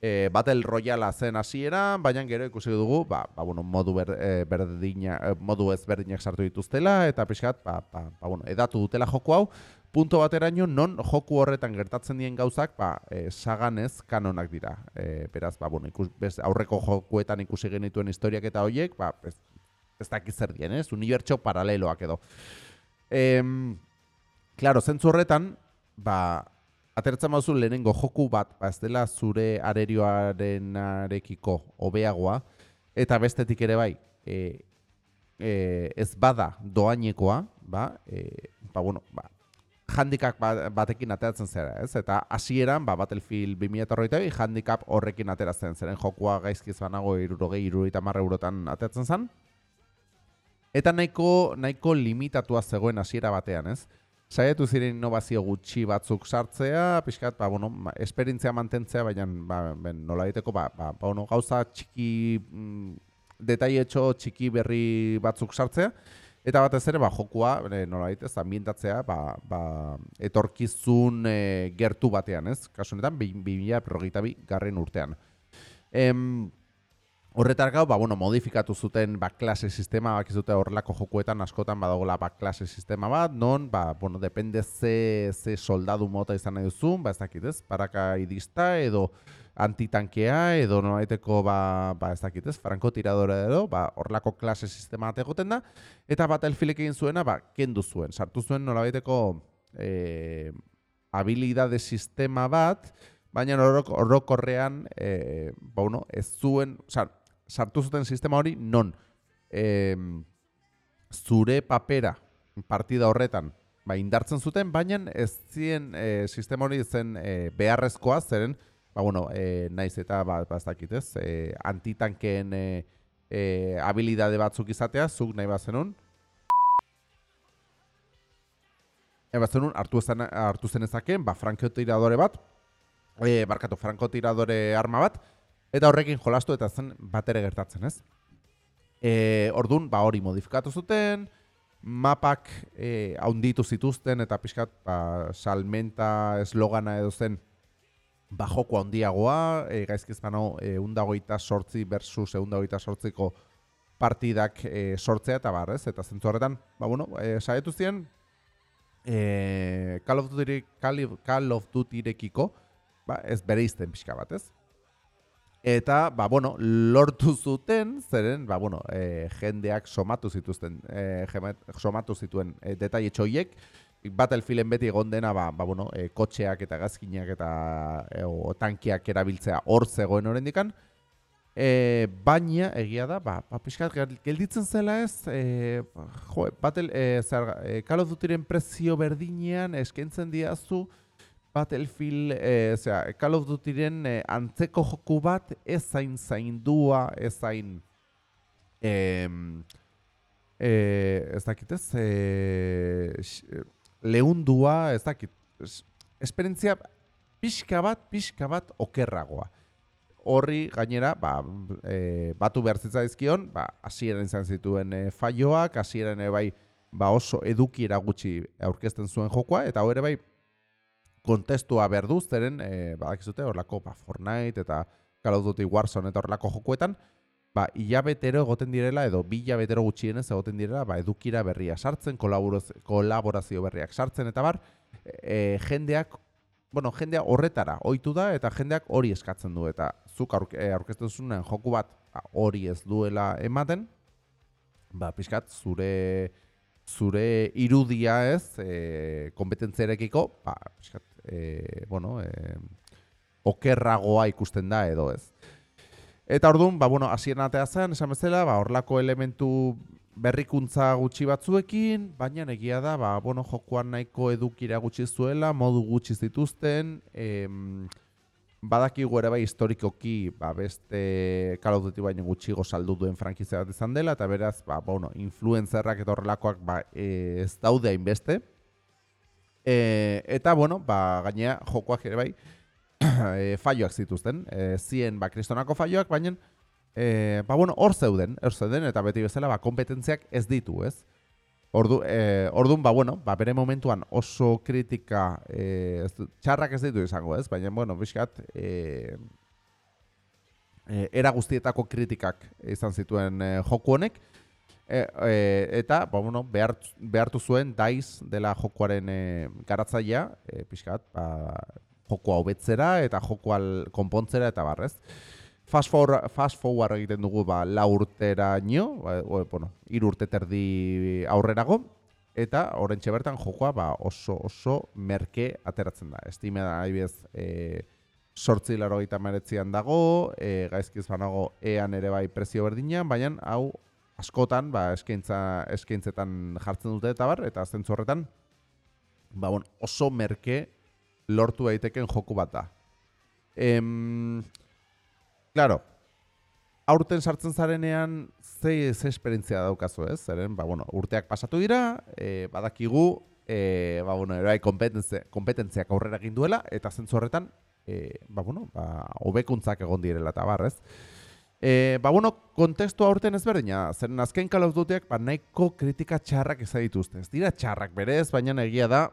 S1: E, Battle Royale zen hasiera, baina gero ikusi dugu, ba, ba, bueno, modu ber, e, berdina, e, modu ez berdinak sartu dituztela, eta pixkat, ba, ba, ba, bueno, edatu dutela joku hau, punto bateraino non joku horretan gertatzen dien gauzak, ba, e, saganez kanonak dira. E, beraz, ba, bueno, ikus, bez, aurreko jokuetan ikusi genituen historiak eta horiek, ba, ez, ez dakiz zer dien, ez? Unibertso paraleloak edo. Em, claro, zentzu horretan, ba, atertzen mazu lehenengo joku bat, ba, ez dela zure arerioaren arekiko hobeagoa, eta bestetik ere bai, e, e, ez bada doainekoa, ba, e, ba, bueno, ba, handikap batekin ateratzen zera, ez? Eta hasieran ba Battlefield 2022 handicap horrekin ateratzen zeren jokua gaizki banago 60 70 eurotan ateratzen zen. Eta nahiko, nahiko limitatua zegoen hasiera batean, ez? Saiatu ziren innovazio gutxi batzuk sartzea, pixkat, ba, bueno, esperientzia mantentzea, baina ba, ben, nola diteko, ba, ba, ba, bueno, gauza txiki, mm, detaietxo txiki berri batzuk sartzea, eta batez ere, ba, jokua, e, nola ditez, ambientatzea, ba, ba, etorkizun e, gertu batean, ez? Kasu honetan, 2022 garren urtean. Em, Horretar gau, ba, bueno, modifikatu zuten ba, klase sistema, bak izute horrelako jokuetan askotan badagoela ba, klase sistema bat, non, ba, bueno, depende ze, ze soldadu mota izan nahi duzun, ba, ez dakit ez, paraka idista edo antitankea edo noraiteko, ba, ba, ez dakit ez, franko tiradora edo, ba, horrelako klase sistema bat egoten da, eta bat elfilek egin zuena, ba, kendu zuen, sartu zuen noraiteko e, habilidade sistema bat, baina horrokorrean, e, ba, bueno, ez zuen, oza, sartu zuten sistema hori non e, zure papera partida horretan ba, indartzen zuten, baina ez zien e, sistema hori zen e, beharrezkoa zeren, ba, bueno, e, naiz eta ba, ba ez e, antitankeen e, e, habilidade batzuk izatea, zuk nahi bat zenun. E, bat zenun, hartu, zen, hartu zen ezaken, ba, frankotiradore bat, e, barkatu, frankotiradore arma bat, Eta horrekin jolastu eta zen bat ere gertatzen, ez? E, ordun ba hori modifikatu zuten, mapak e, haunditu zituzten eta pixkat ba, salmenta eslogana edo zen ba joko handiagoa, e, gaizkiz bano, e, sortzi versus eundagoita sortziko partidak e, sortzea eta barrez, eta zentzu horretan, ba bueno, e, saietu ziren, e, Call of Duty, Call of Duty irekiko, ba, ez bere izten pixka bat, ez? Eta, ba, bueno, lortu zuten, zeren, ba, bueno, e, jendeak somatu zituzten, e, somatu zituen e, detaile Battlefielden beti egon dena, ba, ba, bueno, e, kotxeak eta gazkinak eta e, o, tankiak erabiltzea hor zegoen horrendikan, e, baina, egia da, ba, ba pixkat, gelditzen zela ez, e, jo, Battle, e, zer, e, Call of Dutyren prezio berdinean eskentzen diazu, Battlefield, e, zera, Call of Dutyren e, antzeko joku bat ez zain zaindua, ez zain e, e, ez dakit ez, e, lehundua, ez dakit, esperientzia pixka bat, pixka bat okerragoa. Horri gainera, ba, e, batu behar zitzaizkion, ba, asieran izan zituen e, faioak, asieran bai ba, oso edukira gutxi aurkezten zuen jokoa, eta hori bai, kontestua berduz, zeren, e, badakizute, horlako, ba, Fortnite eta Call of Duty Warzone eta horlako jokuetan, ba, hilabetero egoten direla, edo bi hilabetero gutxienez egoten direla, ba, edukira berria sartzen, kolaborazio berriak sartzen, eta bar, e, jendeak, bueno, jendea horretara ohitu da, eta jendeak hori eskatzen du, eta zuk e, aurkezten zuen joku bat ba, hori ez duela ematen, ba, pixkat, zure zure irudia ez, e, kompetentziarekiko, ba, pixkat, e, bueno, e, okerragoa ikusten da edo ez. Eta orduan, ba, bueno, hasien atea zen, esan bezala, ba, orlako elementu berrikuntza gutxi batzuekin, baina egia da, ba, bueno, jokoan nahiko edukira gutxi zuela, modu gutxi zituzten, em, badakigu ere bai historikoki ba, beste Call of Duty baino gutxigo saldu duen frankizia bat izan dela, eta beraz, ba, bueno, influenzerrak eta horrelakoak ba, e, ez daude hainbeste. E, eta, bueno, ba, gainea jokoak ere bai [CLEARS THROAT] e, faioak zituzten, e, zien ba, kristonako faioak, baina e, ba, bueno, hor zeuden, hor zeuden, eta beti bezala ba, kompetentziak ez ditu, ez? Ordu, eh, orduan, ba, bueno, ba, bere momentuan oso kritika eh, ez, txarrak ez ditu izango, ez? Baina, bueno, bizkat, eh, eh, era guztietako kritikak izan zituen eh, joku honek, e, e, eta, ba, bueno, behart, behartu zuen daiz dela jokuaren e, garatzaia, e, pixkat, ba, jokua hobetzera eta jokual konpontzera eta barrez fast forward, fast forward egiten dugu ba, la urtera nio, ba, bueno, urte terdi aurrerago, eta horrentxe bertan jokoa ba, oso oso merke ateratzen da. Estime da, bez, e, sortzi laro dago, e, gaizkiz banago ean ere bai prezio berdinean, baina hau askotan ba, eskaintza, eskaintzetan jartzen dute eta bar, eta zentzu horretan ba, bon, oso merke lortu daiteken joku bat da. Em, Claro. Aurten sartzen zarenean ze ze esperientzia daukazu, ez? Zeren, ba, bueno, urteak pasatu dira, e, badakigu e, ba, bueno, erai kompetentzia, kompetentziak aurrera egin duela, eta zentzu horretan, e, ba, bueno, ba, obekuntzak egon direla eta barrez. E, ba, bueno, kontestu aurten ez berdina, zen azken Call of Dutyak, ba, nahiko kritika txarrak ez dituzte. Ez dira txarrak berez, baina egia da,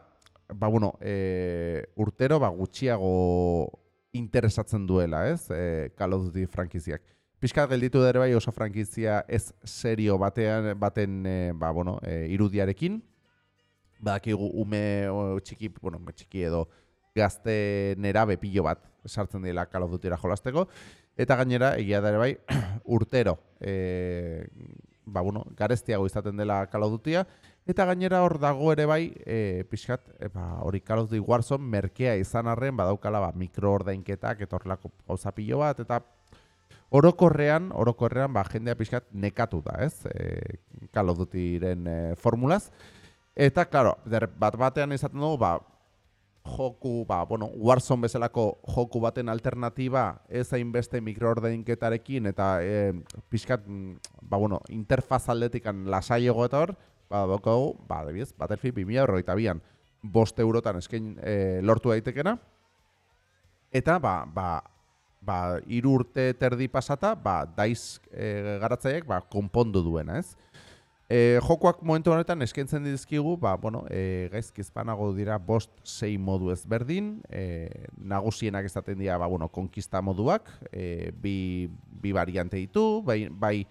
S1: ba, bueno, e, urtero, ba, gutxiago interesatzen duela, ez, e, Call of Duty frankiziak. Piskat gelditu dere bai oso frankizia ez serio batean, baten, e, ba, bueno, e, irudiarekin, badakigu ume o, txiki, bueno, txiki edo gazte nerabe pilo bat sartzen dira Call of Dutyra jolasteko. Eta gainera egia da ere bai [CLEARS THROAT] urtero e, ba, bueno, garestiago izaten dela Call of Dutya eta gainera hor dago ere bai e, pixkat e, ba, hori Call of Duty Warzone merkea izan arren badaukala ba, mikroordainketak eta horrelako gauza pilo bat eta orokorrean orokorrean ba, jendea pixkat nekatu da ez? E, Call of Dutyren e, formulaz Eta, klaro, bat batean izaten dugu, ba, joku, ba, bueno, Warzone bezalako joku baten alternatiba ez hainbeste mikroordeinketarekin eta e, pixkat, mm, ba, bueno, interfaz aldetikan lasaiago eta ba, dokogu, ba, debiez, Battlefield 2000 euro eta bian, bost eurotan eskein e, lortu daitekena, eta, ba, ba, ba, iru urte terdi pasata, ba, daiz e, garatzaiek, ba, konpondu duena, ez? E, jokoak momentu honetan eskaintzen dizkigu, ba, bueno, e, gaizki ezpanago dira bost sei modu ezberdin, e, nagusienak ezaten dira, ba, bueno, konkista moduak, e, bi, bi variante ditu, bai, bai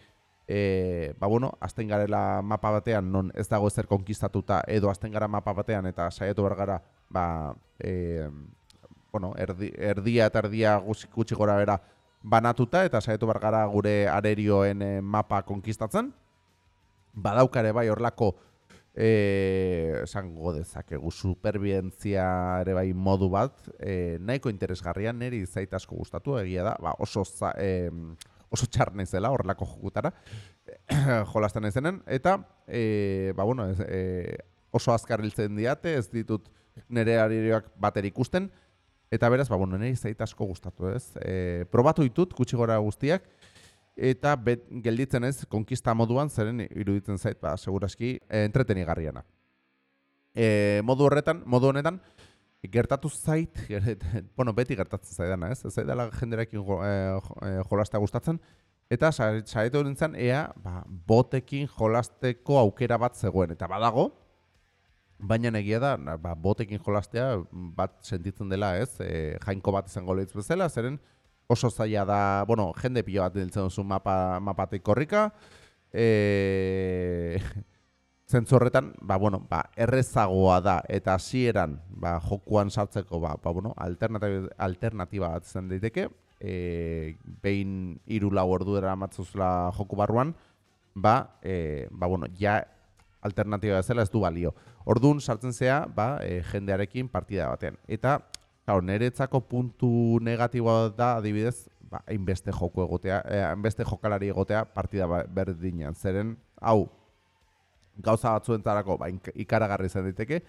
S1: e, ba, bueno, azten garela mapa batean non ez dago ezer konkistatuta edo azten gara mapa batean eta saietu bergara, ba, e, bueno, erdi, erdia eta erdia gutxi gora bera banatuta eta saietu bergara gure arerioen mapa konkistatzen, badaukare bai horlako eh esango dezakegu superbientzia ere bai modu bat e, nahiko interesgarria neri zait asko gustatu egia da ba, oso za, e, oso txarnezela horrelako jokutara. [CLEARS THROAT] Jolasten izenen eta e, ba, bueno, ez, e, oso azkar hiltzen diate ez ditut nere aririoak bater ikusten eta beraz ba bueno neri zait asko gustatu ez? E, probatu ditut gutxi gora guztiak eta bet, gelditzen ez konkista moduan zeren iruditzen zait ba segurazki e, entretenigarriana. E, modu horretan, modu honetan gertatu zait, [LAUGHS] bueno, beti gertatzen zaidana, ez? Ez dela jenderekin jo, e, jolasta gustatzen eta saiatu nintzen ea, ba, botekin jolasteko aukera bat zegoen eta badago Baina egia da, ba, botekin jolastea bat sentitzen dela, ez? E, jainko bat izango lehitz bezala, zeren oso zaila da, bueno, jende pilo bat diltzen duzu mapa, mapatik korrika, [LAUGHS] e, zentzorretan, ba, bueno, ba, errezagoa da, eta hasieran ba, jokuan sartzeko, ba, ba, bueno, alternatiba, alternatiba bat zen daiteke, e, behin iru lau ordu dara matzuzula joku barruan, ba, e, ba, bueno, ja alternatiba zela ez du balio. Orduan sartzen zea, ba, e, jendearekin partida batean. Eta Claro, neretzako puntu negatiboa da adibidez, ba, hainbeste joku egotea, eh, hainbeste jokalari egotea partida ba, berdinean. Zeren, hau, gauza batzuentzarako ba, ikaragarri zen diteke,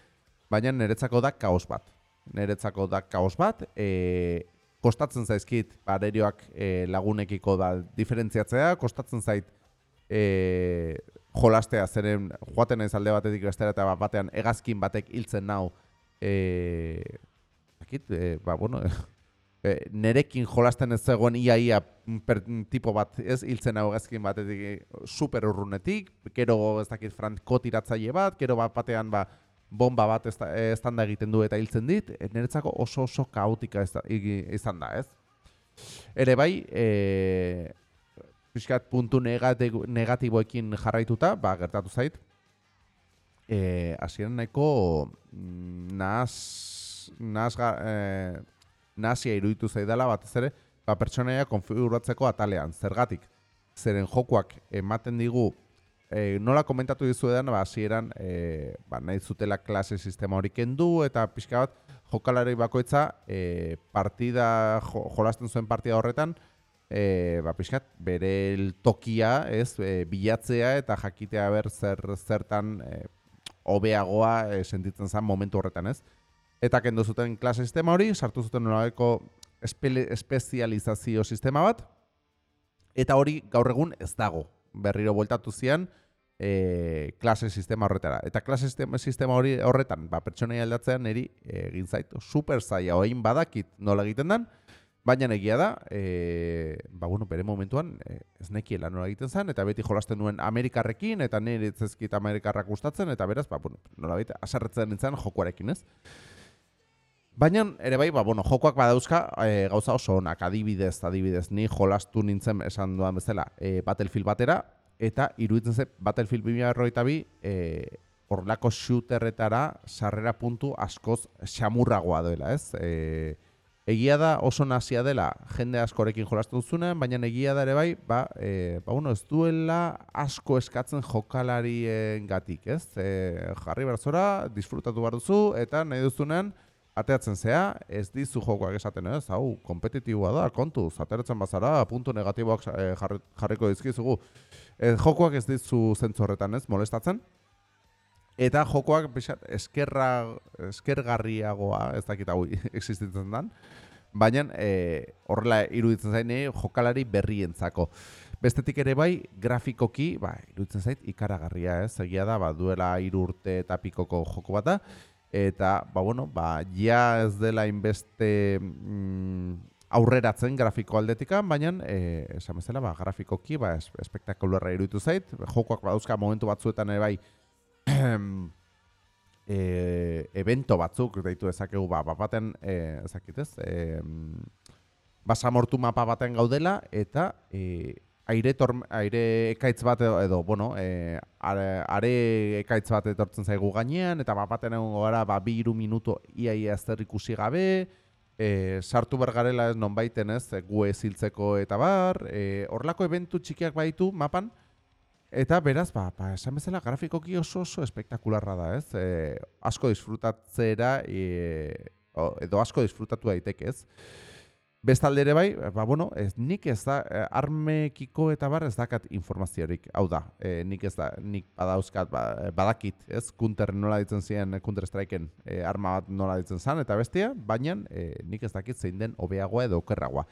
S1: baina neretzako da kaos bat. Neretzako da kaos bat, e, kostatzen zaizkit barerioak e, lagunekiko da diferentziatzea, kostatzen zait e, jolastea zeren joaten ez alde batetik bestera eta batean egazkin batek hiltzen nau e, dakit, e, ba, bueno, [LAUGHS] e, nerekin jolasten ez zegoen iaia per, tipo bat, ez hiltzen hau gazkin batetik eh, super urrunetik, kero ez dakit franko tiratzaile bat, kero bat batean ba, bomba bat ez, ez egiten du eta hiltzen dit, niretzako oso oso kaotika izan da, ez? Ere bai, e, pixkat puntu negatiboekin jarraituta, ba, gertatu zait, e, asien nahiko mm, naz nazga, e, nazia iruditu zaidala batez ere, ba, pertsonaia konfiguratzeko atalean. Zergatik, zeren jokuak ematen digu, e, nola komentatu dizu edan, ba, zieran, e, ba, nahi zutela klase sistema hori kendu, eta pixka bat, jokalari bakoitza, e, partida, jo, jolasten zuen partida horretan, e, ba, pixkat, bere tokia, ez, e, bilatzea eta jakitea ber zer, zertan, e, obeagoa e, sentitzen zen momentu horretan, ez? Eta kendu zuten klase sistema hori, sartu zuten nolabeko espezializazio sistema bat, eta hori gaur egun ez dago. Berriro bueltatu zian, e, klase sistema horretara. Eta klase sistema, sistema hori horretan, ba, pertsonei aldatzean niri egin zaitu super zaila, oain badakit nola egiten den, baina egia da, e, ba, bueno, bere momentuan e, ez nekiela nola egiten zen, eta beti jolasten nuen Amerikarrekin, eta nire itzezkit Amerikarrak gustatzen, eta beraz, ba, bueno, nola baita, asarretzen nintzen jokuarekin ez. Baina ere bai, ba, bueno, jokoak badauzka e, gauza oso onak, adibidez, adibidez, ni jolastu nintzen esan duan bezala e, Battlefield batera, eta iruditzen ze Battlefield 2042 eh horlako shooterretara sarrera puntu askoz xamurragoa dela, ez? E, egia da oso nazia dela jende askorekin jolastu duzunen, baina egia da ere bai, ba, e, ba bueno, ez duela asko eskatzen jokalarien gatik, ez? E, jarri berzora, disfrutatu behar duzu, eta nahi duzunen, ateatzen zea, ez dizu jokoak esaten ez, hau, kompetitiboa da, kontu, zateratzen bazara, puntu negatiboak jarriko dizkizugu. E, jokoak ez dizu zentzorretan ez, molestatzen. Eta jokoak pixat, eskerra, eskergarriagoa, ez dakit hau [LAUGHS] existitzen den, baina e, horrela iruditzen zaini jokalari berrientzako. Bestetik ere bai, grafikoki, ba, iruditzen zait, ikaragarria ez, egia da, ba, duela irurte eta pikoko joko bat da, eta, ba, bueno, ba, ja ez dela inbeste mm, aurreratzen grafiko aldetikan, baina eh esan bezala ba grafikoki ba es, espektakularra iruditu zait. Jokoak badauzka momentu batzuetan ere bai e, [CLEARS THROAT] evento batzuk deitu dezakegu ba baten eh ezakitez eh basamortu mapa baten gaudela eta e, aire tor, aire ekaitz bat edo, edo bueno, e, are, are ekaitz bat etortzen zaigu gainean eta bapaten egongo gara ba 2 minutu iaia ez ikusi gabe e, sartu bergarela ez non baiten ez, gu eziltzeko eta bar, e, horlako eventu txikiak baitu mapan, eta beraz, ba, ba, esan bezala grafikoki oso oso espektakularra da ez, e, asko disfrutatzera e, edo asko disfrutatu daiteke ez. Bestalde ere bai, ba, bueno, ez, nik ez da, eh, armekiko eta bar ez dakat informaziorik. Hau da, e, nik ez da, nik badauzkat, ba, badakit, ez, kunter nola ditzen ziren, kunter straiken e, arma bat nola ditzen zan, eta bestia, baina e, nik ez dakit zein den hobeagoa edo okerragoa.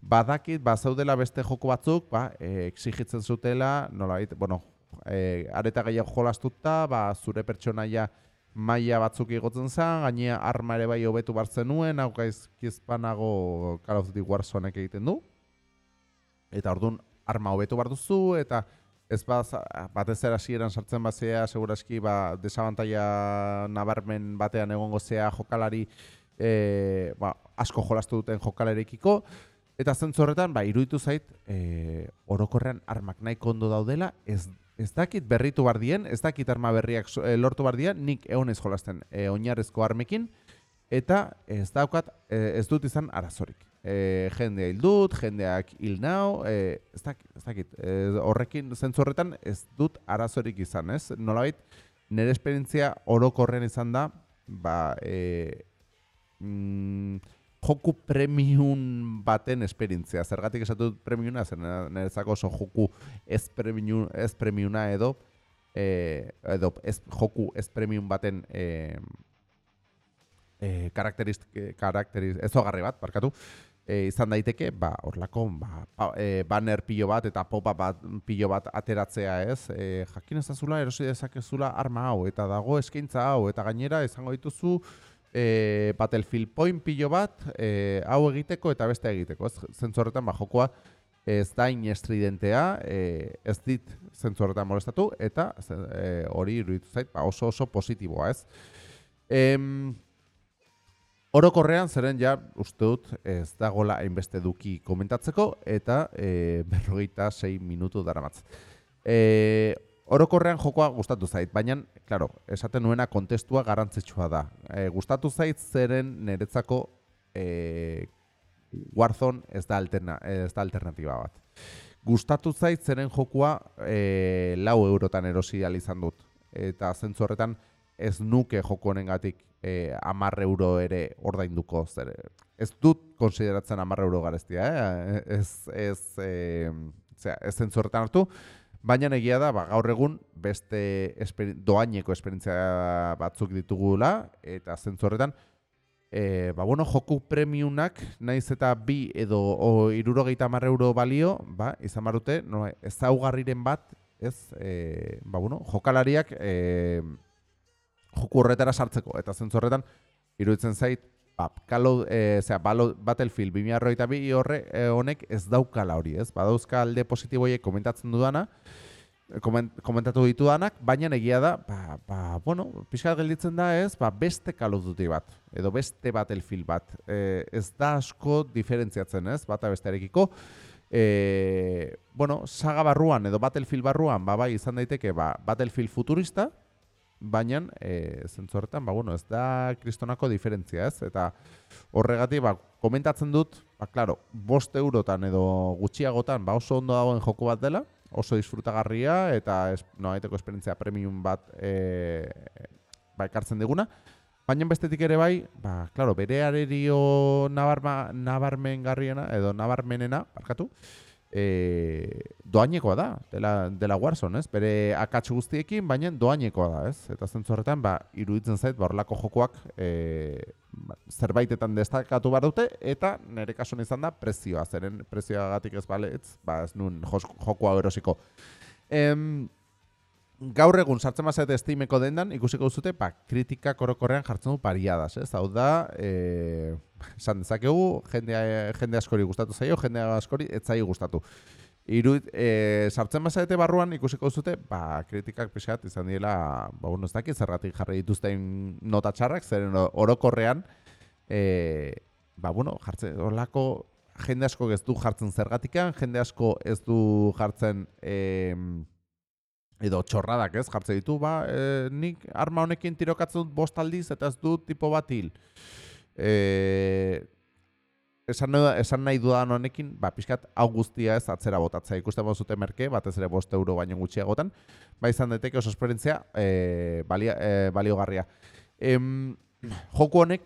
S1: Badakit, ba, zaudela beste joko batzuk, ba, e, exigitzen zutela, nola bueno, e, areta gehiago jolastuta, ba, zure pertsonaia, maila batzuk igotzen zen, gainea arma ere bai hobetu bartzen nuen, hau gaizkizpanago Call of Duty Warzoneek egiten du. Eta orduan arma hobetu bar duzu eta ez bat batez hasieran sartzen bazea segurazki ba desabantaia nabarmen batean egongo zea jokalari e, ba, asko jolastu duten jokalarekiko eta zentzu horretan ba iruditu zait e, orokorrean armak nahiko ondo daudela ez ez dakit berritu bardien, ez dakit arma berriak e, lortu bardien, nik egon ez jolasten e, oinarrezko armekin, eta ez daukat, e, ez dut izan arazorik. E, jendea hil jendeak hil nau, e, ez dakit, ez dakit e, horrekin, zentzu horretan, ez dut arazorik izan, ez? Nolabait, nire esperientzia orokorren izan da, ba, e, mm, joku premium baten esperientzia. Zergatik esatu dut premiuna, zer nerezako oso joku ez, premium, ez premiuna edo, e, edo ez, joku ez premium baten e, e, karakteriz, karakteriz, ez ogarri bat, barkatu, e, izan daiteke, ba, orlako, ba, e, banner pilo bat eta popa bat pilo bat ateratzea ez, e, jakin ezazula, erosi dezakezula arma hau, eta dago eskaintza hau, eta gainera izango dituzu, e, Battlefield Point pilo bat e, hau egiteko eta beste egiteko. Ez zentzu horretan ba, jokoa ez da inestridentea, e, ez dit zentzu horretan molestatu eta e, hori iruditu zait ba, oso oso positiboa ez. Em, Orokorrean zeren ja uste dut ez dagola hainbeste duki komentatzeko eta e, berrogeita 6 minutu daramatz. E, Orokorrean jokoa gustatu zait, baina, claro, esaten nuena kontestua garantzitsua da. E, gustatu zait zeren niretzako e, Warzone ez da, alterna, ez da alternatiba bat. Gustatu zait zeren jokoa e, lau eurotan erosi izan dut. Eta zentzu horretan ez nuke joko honengatik e, amarre euro ere ordainduko zer. Ez dut konsideratzen amarre euro gareztia, eh? ez, ez, e, ez zentzu horretan hartu. Baina egia da, ba, gaur egun beste esperi, doaineko esperientzia batzuk ditugula, eta zentzu horretan, e, ba, bueno, joku premiunak, naiz eta bi edo irurogeita marre euro balio, ba, izan barute, no, ezaugarriren bat ez? E, ba, bueno, jokalariak e, joku horretara sartzeko, eta zentzu horretan, iruditzen zait, ba, kalo, e, zera, balo, Battlefield 2022 horre e, honek ez daukala hori, ez? Badauzka alde positiboiek komentatzen dudana, komentatu ditu danak, baina egia da, ba, ba, bueno, pixkat gelditzen da ez, ba, beste Call of Duty bat, edo beste Battlefield bat. E, ez da asko diferentziatzen ez, bata bestearekiko. E, bueno, saga barruan edo Battlefield barruan, ba, bai, izan daiteke, ba, Battlefield futurista, baina e, zentzorretan, ba, bueno, ez da kristonako diferentzia ez, eta horregatik, ba, komentatzen dut, ba, klaro, bost eurotan edo gutxiagotan, ba, oso ondo dagoen joko bat dela, oso disfrutagarria eta es, no, esperientzia premium bat e, ba, ekartzen diguna. Baina bestetik ere bai, ba, claro, bere arerio nabarma, nabarmen garriena, edo nabarmenena, barkatu, e, doainekoa da, dela, dela Warzone, ez? Bere akatsu guztiekin, baina doainekoa da, ez? Eta zentzu horretan, ba, iruditzen zait, ba, jokoak e, ba, zerbaitetan destakatu bar dute, eta nire kasuan izan da, prezioa, zeren prezioa gatik ez bale, ez, ba, ez nun jokoa erosiko. Em, gaur egun sartzen mazete estimeko dendan, ikusiko duzute, ba, kritika korokorrean jartzen du pariadas, ez? Hau da, e, esan dezakegu, jende, jende askori gustatu zaio, jende askori ez zai gustatu. Iru, e, sartzen mazete barruan ikusiko duzute, ba, kritikak pixat izan diela, ba, bueno, ez dakit, zerratik jarri dituzten nota txarrak, zeren orokorrean, e, ba, bueno, jartzen, horlako, jende asko ez du jartzen zergatikan, jende asko ez du jartzen, eh, edo txorradak ez jartzen ditu, ba, e, nik arma honekin tirokatzen dut bost aldiz eta ez dut tipo bat hil. E, esan, esan nahi dudan honekin, ba, pixkat hau guztia ez atzera botatzea ikusten zute merke, batez ere bost euro baino gutxiagotan, ba izan daiteke oso esperientzia e, balia, e, baliogarria. Em, [CLEARS THROAT] joku honek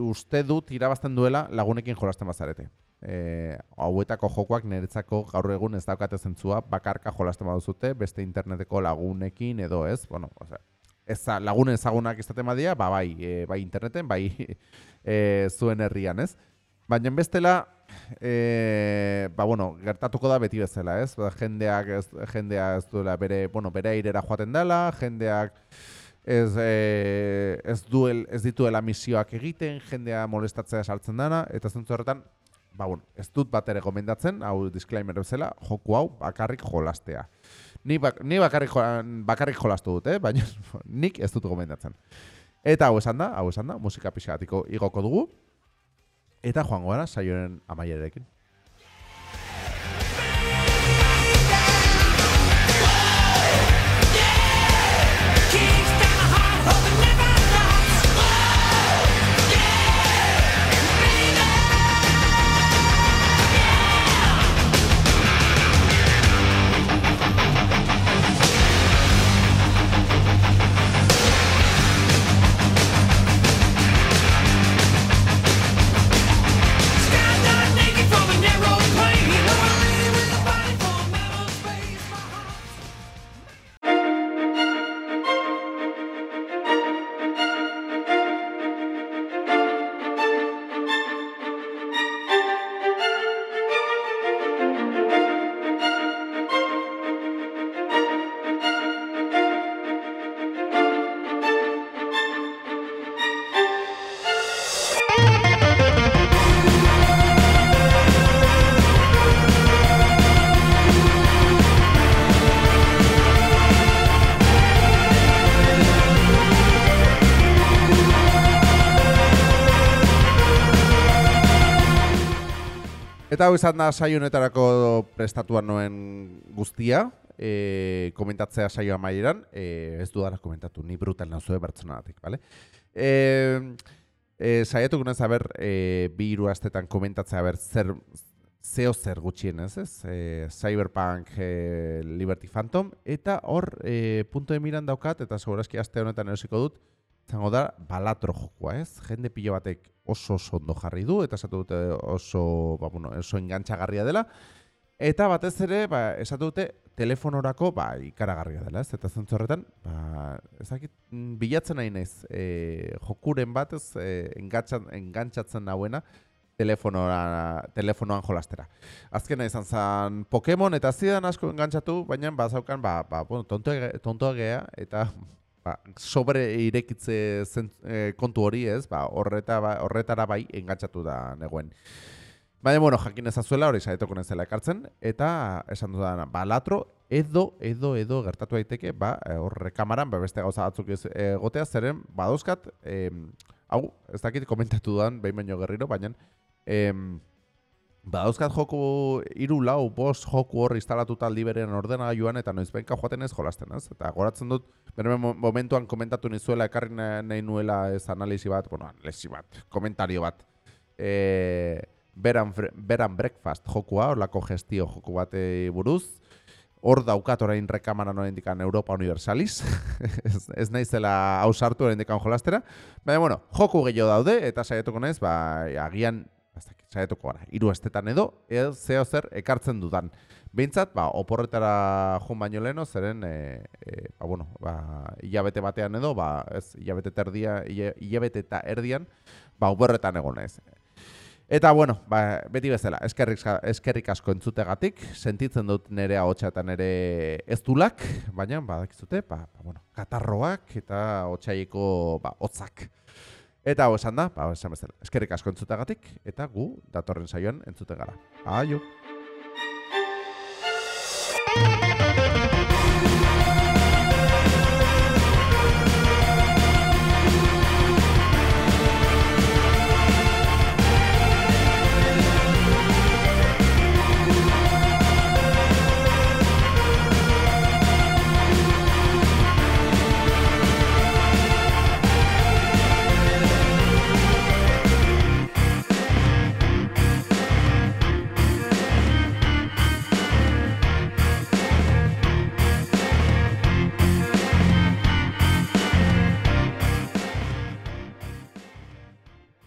S1: uste dut irabazten duela lagunekin jolasten bazarete e, hauetako jokoak niretzako gaur egun ez daukate zentzua bakarka jolasten baduzute beste interneteko lagunekin edo ez, bueno, o sea, ez lagun ezagunak izaten badia, ba, bai, e, bai interneten, bai [LAUGHS] e, zuen herrian, ez? Baina bestela, e, ba, bueno, gertatuko da beti bezala, ez? Ba, jendeak ez, jendea ez duela bere, bueno, bere airera joaten dela, jendeak ez, e, ez, duel, ez dituela misioak egiten, jendea molestatzea sartzen dana, eta zentzu horretan, ba, bueno, ez dut bat ere gomendatzen, hau disclaimer bezala, joku hau bakarrik jolastea. Ni, bak, ni bakarrik, bakarrik jolastu dut, eh? baina [LAUGHS] nik ez dut gomendatzen. Eta hau esan da, hau esan da, musika pixatiko igoko dugu. Eta joango gara, saioen amaierekin. Eta hau izan da saio honetarako prestatuan noen guztia, e, komentatzea saio amaieran, e, ez du dara komentatu, ni brutal nauzue bertzenagatik, bale? E, e, Zaiatu gunen zaber, e, bi iru astetan komentatzea ber zer, zeo zer gutxien ez? E, Cyberpunk e, Liberty Phantom, eta hor, e, punto de miran daukat, eta segurazki aste honetan erosiko dut, zango da, balatro jokoa, ez? Jende pilo batek oso oso ondo jarri du, eta esatu dute oso, ba, bueno, oso engantxagarria dela. Eta batez ere, ba, esatu dute telefonorako ba, ikaragarria dela, ez? Eta zentzu horretan, ba, ezakit, bilatzen nahi naiz, e, jokuren bat, ez, e, engantzatzen nahuena, telefonora, telefonoan jolastera. Azkena izan zen Pokemon eta zidan asko engantzatu, baina bazaukan, ba, ba, bueno, tontoa gea, eta ba, sobre irekitze zen, e, kontu hori ez, ba, horreta, ba, horretara bai engantzatu da negoen. Baina, bueno, jakin ezazuela hori saetoko nezela ekartzen, eta esan dudan, ba, latro, edo, edo, edo gertatu daiteke, ba, horre kamaran, ba, beste gauza batzuk egotea, zeren, badozkat, e, hau, ez dakit komentatu dudan, behin baino gerriro, baina, em, Badauzkat joku iru lau, bost joku hor instalatu taldi beren ordena joan eta noiz benka joaten ez jolasten ez. Eta goratzen dut, bere momentuan komentatu nizuela, ekarri nahi nuela ez analisi bat, bueno, analisi bat, komentario bat. E, beran, beran breakfast jokua, orlako gestio joku bat buruz. Hor daukat orain rekamara noren dikan Europa Universalis. [LAUGHS] ez, ez nahi zela hausartu orain dikan jolastera. Baina, bueno, joku gehiago daude, eta saietuko naiz, ba, agian saietuko gara, hiru estetan edo, ez zeo zer ekartzen dudan. Behintzat, ba, oporretara jun baino leheno, zeren, e, e, ba, bueno, ba, hilabete batean edo, ba, ez, hilabete terdia, hilabete eta erdian, ba, oporretan egon ez. Eta, bueno, ba, beti bezala, eskerrik, eskerrik asko entzutegatik, sentitzen dut nire hotxa eta nire ez dulak, baina, ba, dakizute, ba, ba, bueno, katarroak eta hotxaiko, ba, hotzak. Eta hau esan da, ba, esan bezala, eskerrik asko entzutagatik, eta gu datorren saioan entzuten gara. Aio!